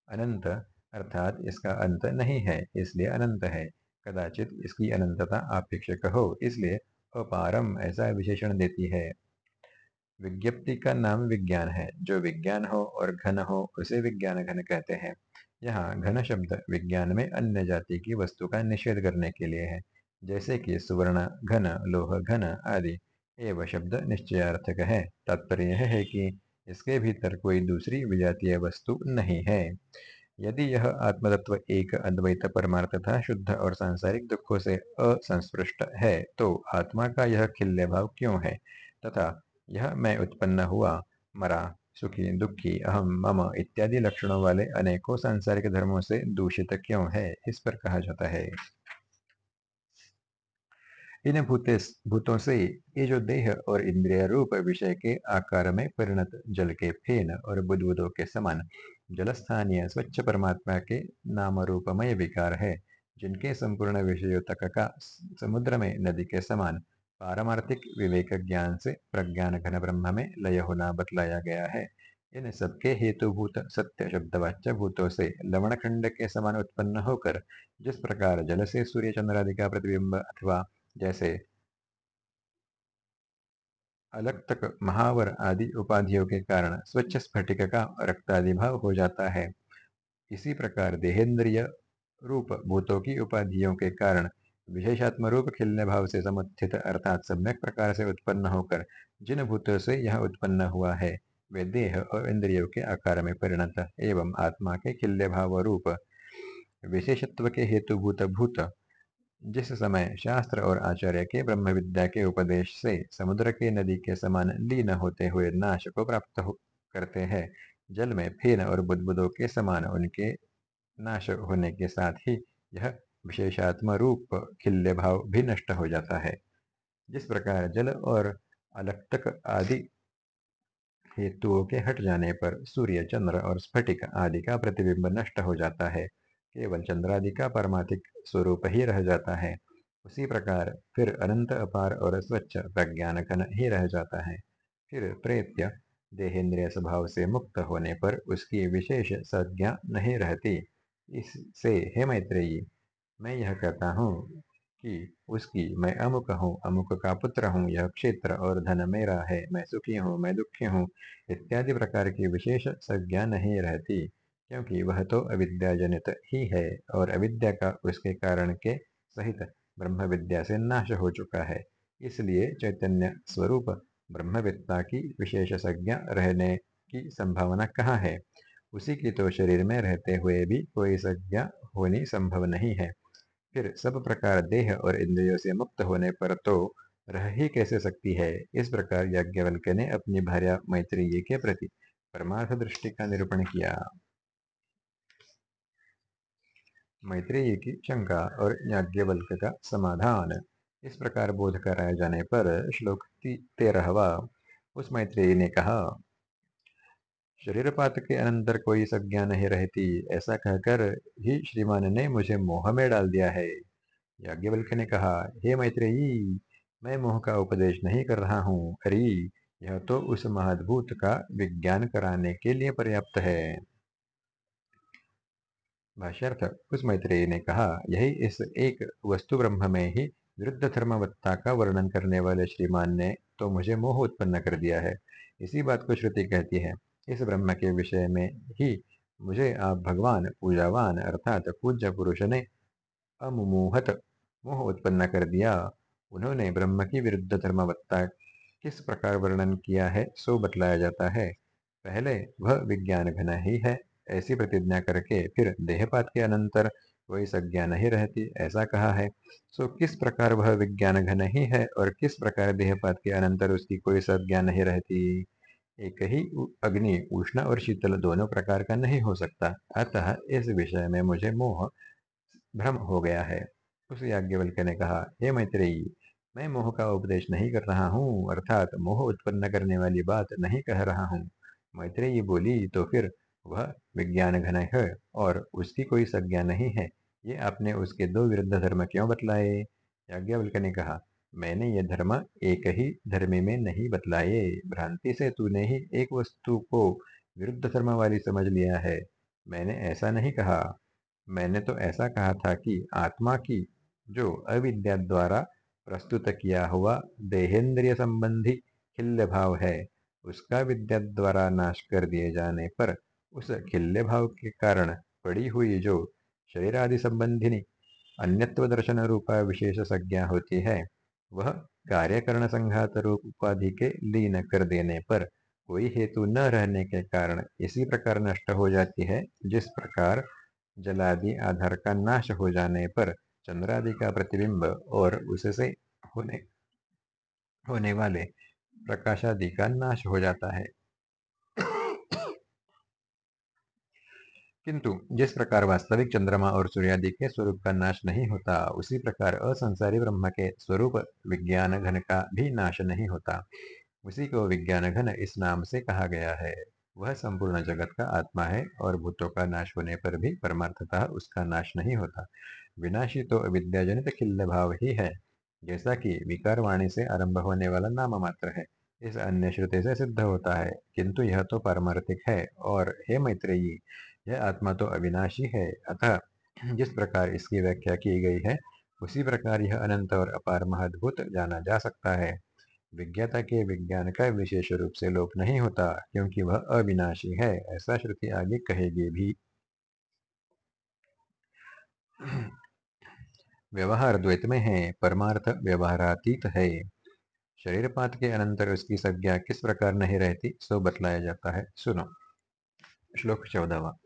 अनंत अर्थात इसका अंत नहीं है, इसलिए अनंत है। कदाचित इसकी अनंतता आपेक्षक हो, इसलिए अपारम ऐसा विशेषण देती है। विज्ञप्ति का नाम विज्ञान है। जो विज्ञान हो और घन हो, उसे विज्ञान घन कहते हैं। यहाँ घन शब्द विज्ञान में अन्य जाति की वस्तु का निषेध करने के लिए है। जैसे कि सुवर्ण, घन, लोह, घन आदि एव शब्द निश्चयार्थक है। तात्पर्य यह है कि इसके भीतर कोई दूसरी विजातीय वस्तु नहीं है। यदि यह आत्मतत्व एक अद्वैत परमार्थ था, शुद्ध और सांसारिक दुखों से असंस्पृष्ट है तो आत्मा का यह खिल्य भाव क्यों है? तथा यह मैं उत्पन्न हुआ, मरा, सुखी, दुखी, अहम, मम इत्यादि लक्षणों वाले अनेकों सांसारिक धर्मों से दूषित क्यों है, इस पर कहा जाता है। इन भूते, भूतों से ये जो देह और इंद्रिय रूप विषय के आकार में परिणत जल के फेन और बुदबुदों के समान जलस्थानीय स्वच्छ परमात्मा के नाम रूपमय विकार है, जिनके संपूर्ण विषयों तक का समुद्र में नदी के समान पारमार्थिक विवेक ज्ञान से प्रज्ञान घन ब्रह्म में लय होना बतलाया गया है। इन सबके हेतुभूत सत्य शब्दवाच्य भूतों से लवण खंड के समान उत्पन्न होकर जिस प्रकार जल से सूर्य चंद्रादि का प्रतिबिंब अथवा जैसे अलग तक महावर आदि उपाधियों के कारण स्वच्छ स्फटिक का रक्तादि भाव हो जाता है। इसी प्रकार देहेंद्रिय रूप भूतों की उपाधियों के कारण विशेषात्म रूप खिलने भाव से समुत्थित, अर्थात सम्यक प्रकार से उत्पन्न होकर जिन भूतों से यह उत्पन्न हुआ है, वे देह और इंद्रियों के आकार में परिणत एवं आत्मा के खिल्य भाव रूप, विशेषत्व के हेतुभूत भूत। जिस समय शास्त्र और आचार्य के ब्रह्म विद्या के उपदेश से समुद्र के नदी के समान लीन होते हुए नाश को प्राप्त करते हैं, जल में फेन और बुदबुदों के समान उनके नाश होने के साथ ही यह विशेषात्म रूप खिल्य भाव भी नष्ट हो जाता है। जिस प्रकार जल और अलक्तक आदि हेतुओं के हट जाने पर सूर्य, चंद्र और स्फटिक आदि का प्रतिबिंब नष्ट हो जाता है, केवल चंद्रादि का परमाथिक स्वरूप ही रह जाता है। उसी प्रकार फिर अनंत, अपार और स्वच्छ प्रज्ञान घन ही रह जाता है। फिर प्रेत्य देहेंद्रिय स्वभाव से मुक्त होने पर उसकी विशेष संज्ञा नहीं रहती। इससे हे मैत्रेयी मैं यह कहता हूँ कि उसकी मैं अमुक हूँ, अमुक का पुत्र हूँ, यह क्षेत्र और धन मेरा है, मैं सुखी हूँ, मैं दुखी हूँ, इत्यादि प्रकार की विशेष संज्ञा नहीं रहती, क्योंकि वह तो अविद्या जनित ही है और अविद्या का उसके कारण के सहित ब्रह्म विद्या से नाश हो चुका है। इसलिए चैतन्य स्वरूप ब्रह्मविद्ता की विशेष संज्ञा रहने की संभावना कहाँ है? उसी की तो शरीर में रहते हुए भी कोई संज्ञा होनी संभव नहीं है। फिर सब प्रकार देह और इंद्रियों से मुक्त होने पर तो रह ही कैसे सकती है? इस प्रकार याज्ञवल्क्य ने अपनी भार्या मैत्रेयी के प्रति परमार्थ दृष्टि का निरूपण किया। मैत्रेयी की शंका और याज्ञवल्क का समाधान। इस प्रकार बोध कराए जाने पर श्लोक तेरहवा उस मैत्रेयी ने कहा शरीरपात के अनंतर कोई संज्ञा नहीं रहती। ऐसा कहकर ही श्रीमान ने मुझे मोह में डाल दिया है। याज्ञवल्क ने कहा, हे मैत्रेयी, मैं मोह का उपदेश नहीं कर रहा हूँ। अरे यह तो उस महदभूत का विज्ञान कराने के लिए पर्याप्त है। भाष्यर्थ, उस मैत्रेयी ने कहा, यही इस एक वस्तु ब्रह्म में ही विरुद्ध धर्मवत्ता का वर्णन करने वाले श्रीमान ने तो मुझे मोह उत्पन्न कर दिया है। इसी बात को श्रुति कहती है। इस ब्रह्म के विषय में ही मुझे, आप भगवान, पूजावान अर्थात पूज्य पुरुष ने अमुमोहत मोह उत्पन्न कर दिया। उन्होंने ब्रह्म की विरुद्ध धर्मवत्ता किस प्रकार वर्णन किया है, सो बतलाया जाता है। पहले वह विज्ञान घन ही है, ऐसी प्रतिज्ञा करके फिर देहपात के अनंतर कोई संज्ञा नहीं रहती, ऐसा कहा है। सो किस प्रकार वह विज्ञान घन ही है और किस प्रकार देहपात के अनंतर उसकी कोई संज्ञा नहीं रहती? एक ही अग्नि, उष्ण और शीतल दोनों प्रकार का नहीं हो सकता। अतः इस विषय में मुझे मोह, भ्रम हो गया है। उस याज्ञवल्क्य ने कहा, हे मैत्रेयी, मैं मोह का उपदेश नहीं कर रहा हूँ, अर्थात मोह उत्पन्न करने वाली बात नहीं कह रहा हूँ। मैत्रेयी बोली तो फिर वह विज्ञान घन है और उसकी कोई संज्ञा नहीं है। ये आपने उसके दो विरुद्ध धर्म क्यों बतलाए? याज्ञवल्क्य ने कहा मैंने ये धर्म एक ही धर्मी में नहीं बतलाए। भ्रांति से तूने ही एक वस्तु को विरुद्ध धर्म वाली समझ लिया है। मैंने ऐसा नहीं कहा। मैंने तो ऐसा कहा था कि आत्मा की जो अविद्या द्वारा प्रस्तुत किया हुआ देहेंद्रिय संबंधी खिल्य भाव है, उसका विद्या द्वारा नाश कर दिए जाने पर उस खिल्य भाव के कारण पड़ी हुई जो शरीर आदि संबंधिनी अन्यत्व दर्शन रूपा विशेष संज्ञा होती है वह कार्यकरण संघात रूप उपाधि के लीन कर देने पर कोई हेतु न रहने के कारण इसी प्रकार नष्ट हो जाती है, जिस प्रकार जलादि आधार का नाश हो जाने पर चंद्रादि का प्रतिबिंब और उससे होने होने वाले प्रकाशादि का नाश हो जाता है। किंतु जिस प्रकार वास्तविक चंद्रमा और सूर्यादि के स्वरूप का नाश नहीं होता, उसी प्रकार असंसारी ब्रह्म के स्वरूप विज्ञान घन का भी नाश नहीं होता। उसी को विज्ञान घन इस नाम से कहा गया है। वह संपूर्ण जगत का आत्मा है और भूतों का नाश होने पर भी परमार्थतः उसका नाश नहीं होता। विनाशी तो विद्याजनित खिल्ल भाव ही है, जैसा कि विकार वाणी से आरंभ होने वाला नाम मात्र है। इस अन्य श्रुति से सिद्ध होता है, किंतु यह तो पारमार्थिक है और हे मैत्रेयी यह आत्मा तो अविनाशी है। अतः जिस प्रकार इसकी व्याख्या की गई है, उसी प्रकार यह अनंत और अपार महद्भुत जाना जा सकता है। विज्ञाता के विज्ञान का विशेष रूप से लोप नहीं होता, क्योंकि वह अविनाशी है, ऐसा श्रुति आगे कहेगी भी। व्यवहार द्वैत में है, परमार्थ व्यवहारातीत है। शरीरपात के अनंतर उसकी संज्ञा किस प्रकार नहीं रहती, सो बतलाया जाता है। सुनो। श्लोक चौदहवा।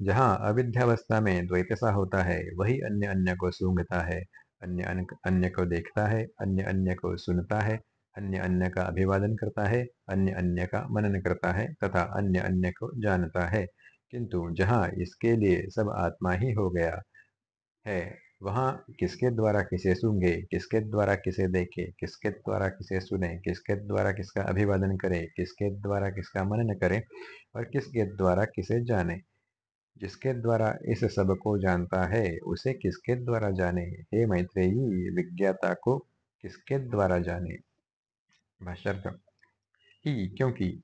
जहाँ अविद्यावस्था में द्वैत सा होता है, वही अन्य अन्य को सूंघता है अन्य अन्य को देखता है अन्य अन्य को सुनता है अन्य अन्य का अभिवादन करता है अन्य अन्य का मनन करता है तथा अन्य अन्य को जानता है। किंतु जहाँ इसके लिए सब आत्मा ही हो गया है, वहाँ किसके द्वारा किसे सूंघे, किसके द्वारा किसे देखे, किसके द्वारा किसे सुने, किसके द्वारा किसका अभिवादन करे, किसके द्वारा किसका मनन करे और किसके द्वारा किसे जाने। जिसके द्वारा इस सबको जानता है, उसे किसके द्वारा जाने? हे मैत्रेयी, विज्ञाता को किसके द्वारा जाने? भाष्यर्थ, ही, क्योंकि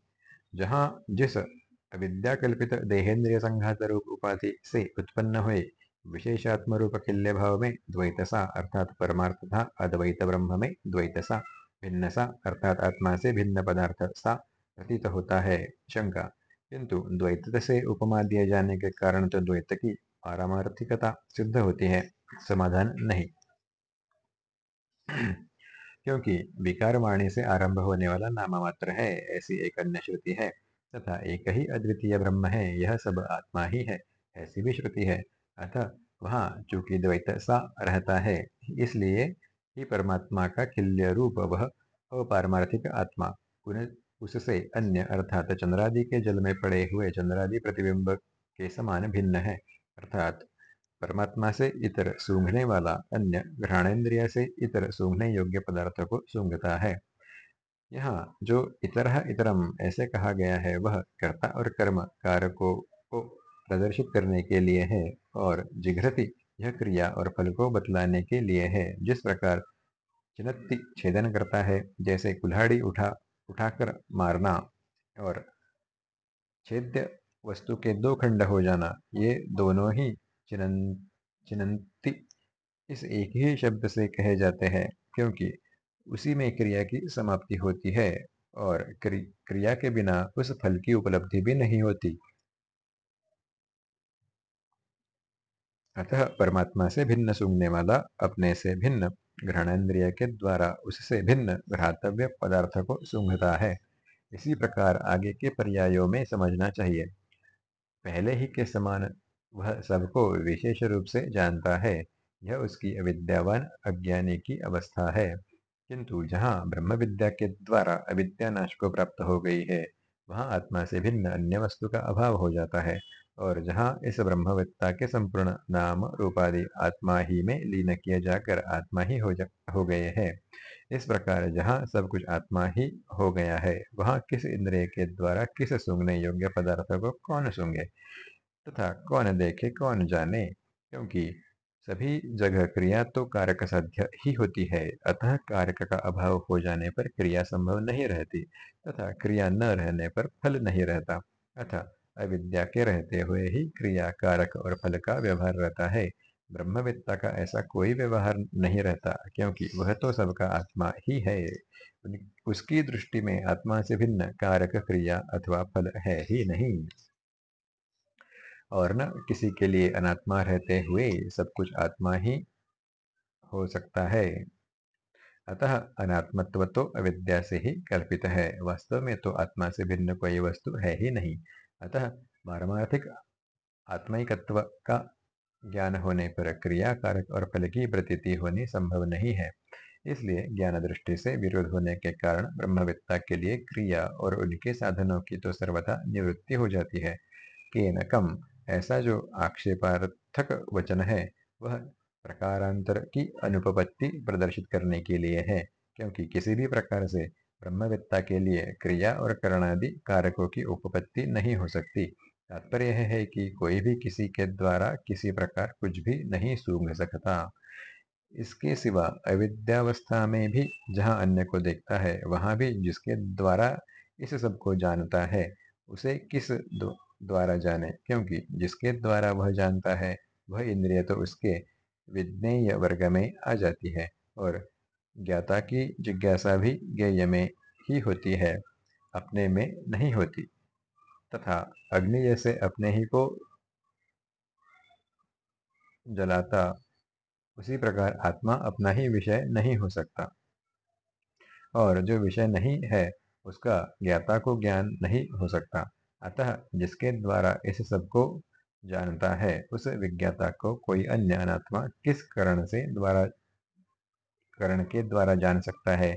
जहाँ जिस अविद्या कल्पित देहेंद्रिय संघात रूप उपाधि से उत्पन्न हुए विशेषात्म रूप खिल्य भाव में द्वैतसा अर्थात परमार्थ था अद्वैत ब्रह्म में द्वैतसा भिन्न सा अर्थात आत्मा से भिन्न पदार्थ सा प्रतीत होता है। शंका किंतु द्वैत से उपमा दिए जाने के कारण तो द्वैत की पारमार्थिकता सिद्ध होती है, समाधान नहीं। क्योंकि विकार वाणी से आरंभ होने वाला नाम मात्र है, ऐसी एक अन्य श्रुति है, तथा एक ही अद्वितीय ब्रह्म है, यह सब आत्मा ही है, ऐसी भी श्रुति है। अतः वहाँ चूँकि द्वैत सा रहता है, इसलिए ही परमात्मा का खिल्य रूप वह अपारमार्थिक आत्मा उससे अन्य, अर्थात चंद्रादि के जल में पड़े हुए चंद्रादि प्रतिबिंब के समान भिन्न है। अर्थात, परमात्मा से इतर सूंघने वाला अन्य ग्रहणेन्द्रिय से इतर सूंघने योग्य पदार्थ को सूंघता है। यहाँ जो इतर इतरम ऐसे कहा गया है, वह कर्ता और कर्म कारकों को प्रदर्शित करने के लिए है और जिघ्रति यह क्रिया और फल को बतलाने के लिए है। जिस प्रकार चिनत्ति छेदन करता है, जैसे कुल्हाड़ी उठा उठाकर मारना और छेद्य वस्तु के दो खंड हो जाना, ये दोनों ही चिनन चिनंती इस एक ही शब्द से कहे जाते हैं, क्योंकि उसी में क्रिया की समाप्ति होती है और क्रिया के बिना उस फल की उपलब्धि भी नहीं होती। अतः परमात्मा से भिन्न सुनने वाला अपने से भिन्न ग्रहणेन्द्रिय के द्वारा उससे भिन्न ग्रातव्य पदार्थ को सूंघता है। इसी प्रकार आगे के पर्यायों में समझना चाहिए। पहले ही के समान वह सबको विशेष रूप से जानता है, यह उसकी अविद्यावान अज्ञानी की अवस्था है। किंतु जहाँ ब्रह्म विद्या के द्वारा अविद्या नाश को प्राप्त हो गई है, वहाँ आत्मा से भिन्न अन्य वस्तु का अभाव हो जाता है। और जहाँ इस ब्रह्मविद्ता के संपूर्ण नाम रूपादि आत्मा ही में लीन किए जाकर आत्मा ही हो, जा, हो गए हैं। इस प्रकार जहाँ सब कुछ आत्मा ही हो गया है वहाँ किस इंद्रिय के द्वारा किस सूंघने योग्य पदार्थ को कौन सूंघे? तथा कौन देखे कौन जाने? क्योंकि सभी जगह क्रिया तो कारक साध्य ही होती है अतः कारक का अभाव हो जाने पर क्रिया संभव नहीं रहती तथा क्रिया न रहने पर फल नहीं रहता। अतः अविद्या के रहते हुए ही क्रिया कारक और फल का व्यवहार रहता है। ब्रह्मविद्ता का ऐसा कोई व्यवहार नहीं रहता, क्योंकि वह तो सबका आत्मा ही है। उसकी दृष्टि में आत्मा से भिन्न कारक क्रिया अथवा फल है ही नहीं। और न किसी के लिए अनात्मा रहते हुए सब कुछ आत्मा ही हो सकता है। अतः अनात्मत्व तो अविद्या से ही कल्पित है। वास्तव में तो आत्मा से भिन्न कोई वस्तु है ही नहीं। अतः पारमार्थिक आत्मिकत्व का ज्ञान होने पर क्रिया कारक और फल की प्रतीति होनी संभव नहीं है। इसलिए ज्ञान दृष्टि से विरोध होने के कारण ब्रह्मविद्ता के लिए क्रिया और उनके साधनों की तो सर्वथा निवृत्ति हो जाती है। कि न कम, ऐसा जो आक्षेपार्थक वचन है, वह प्रकारांतर की अनुपपत्ति प्रदर्शित करने के लिए है, क्योंकि किसी भी प्रकार से ब्रह्मविद्ता के लिए क्रिया और करणादि कारकों की उपपत्ति नहीं हो सकती। तात्पर्य है कि कोई भी किसी के द्वारा किसी प्रकार कुछ भी नहीं सूंघ सकता। इसके सिवा अविद्यावस्था में भी जहाँ अन्य को देखता है, वहाँ भी जिसके द्वारा इस सबको जानता है, उसे किस द्वारा जाने? क्योंकि जिसके द्वारा वह जानता है, वह इंद्रिय तो उसके विज्ञेय वर्ग में आ जाती है और ज्ञाता की जिज्ञासा भी ज्ञेय में ही होती है, अपने में नहीं होती। तथा अग्नि जैसे अपने ही को जलाता, उसी प्रकार आत्मा अपना ही विषय नहीं हो सकता। और जो विषय नहीं है, उसका ज्ञाता को ज्ञान नहीं हो सकता। अतः जिसके द्वारा इस सबको जानता है, उस विज्ञाता को कोई अन्य अनात्मा किस कारण से द्वारा करण के द्वारा जान सकता है।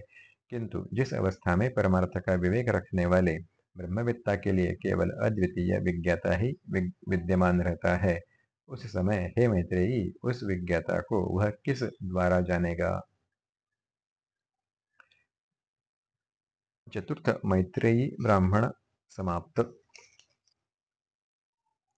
किंतु जिस अवस्था में परमार्थ का विवेक रखने वाले ब्रह्मविद्ता के लिए केवल अद्वितीय विज्ञाता ही विद्यमान रहता है, उस समय हे मैत्रेयी, उस विज्ञाता को वह किस द्वारा जानेगा? चतुर्थ मैत्रेयी ब्राह्मण समाप्त